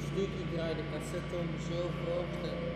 Stücke gerade Kassette und Geo vor.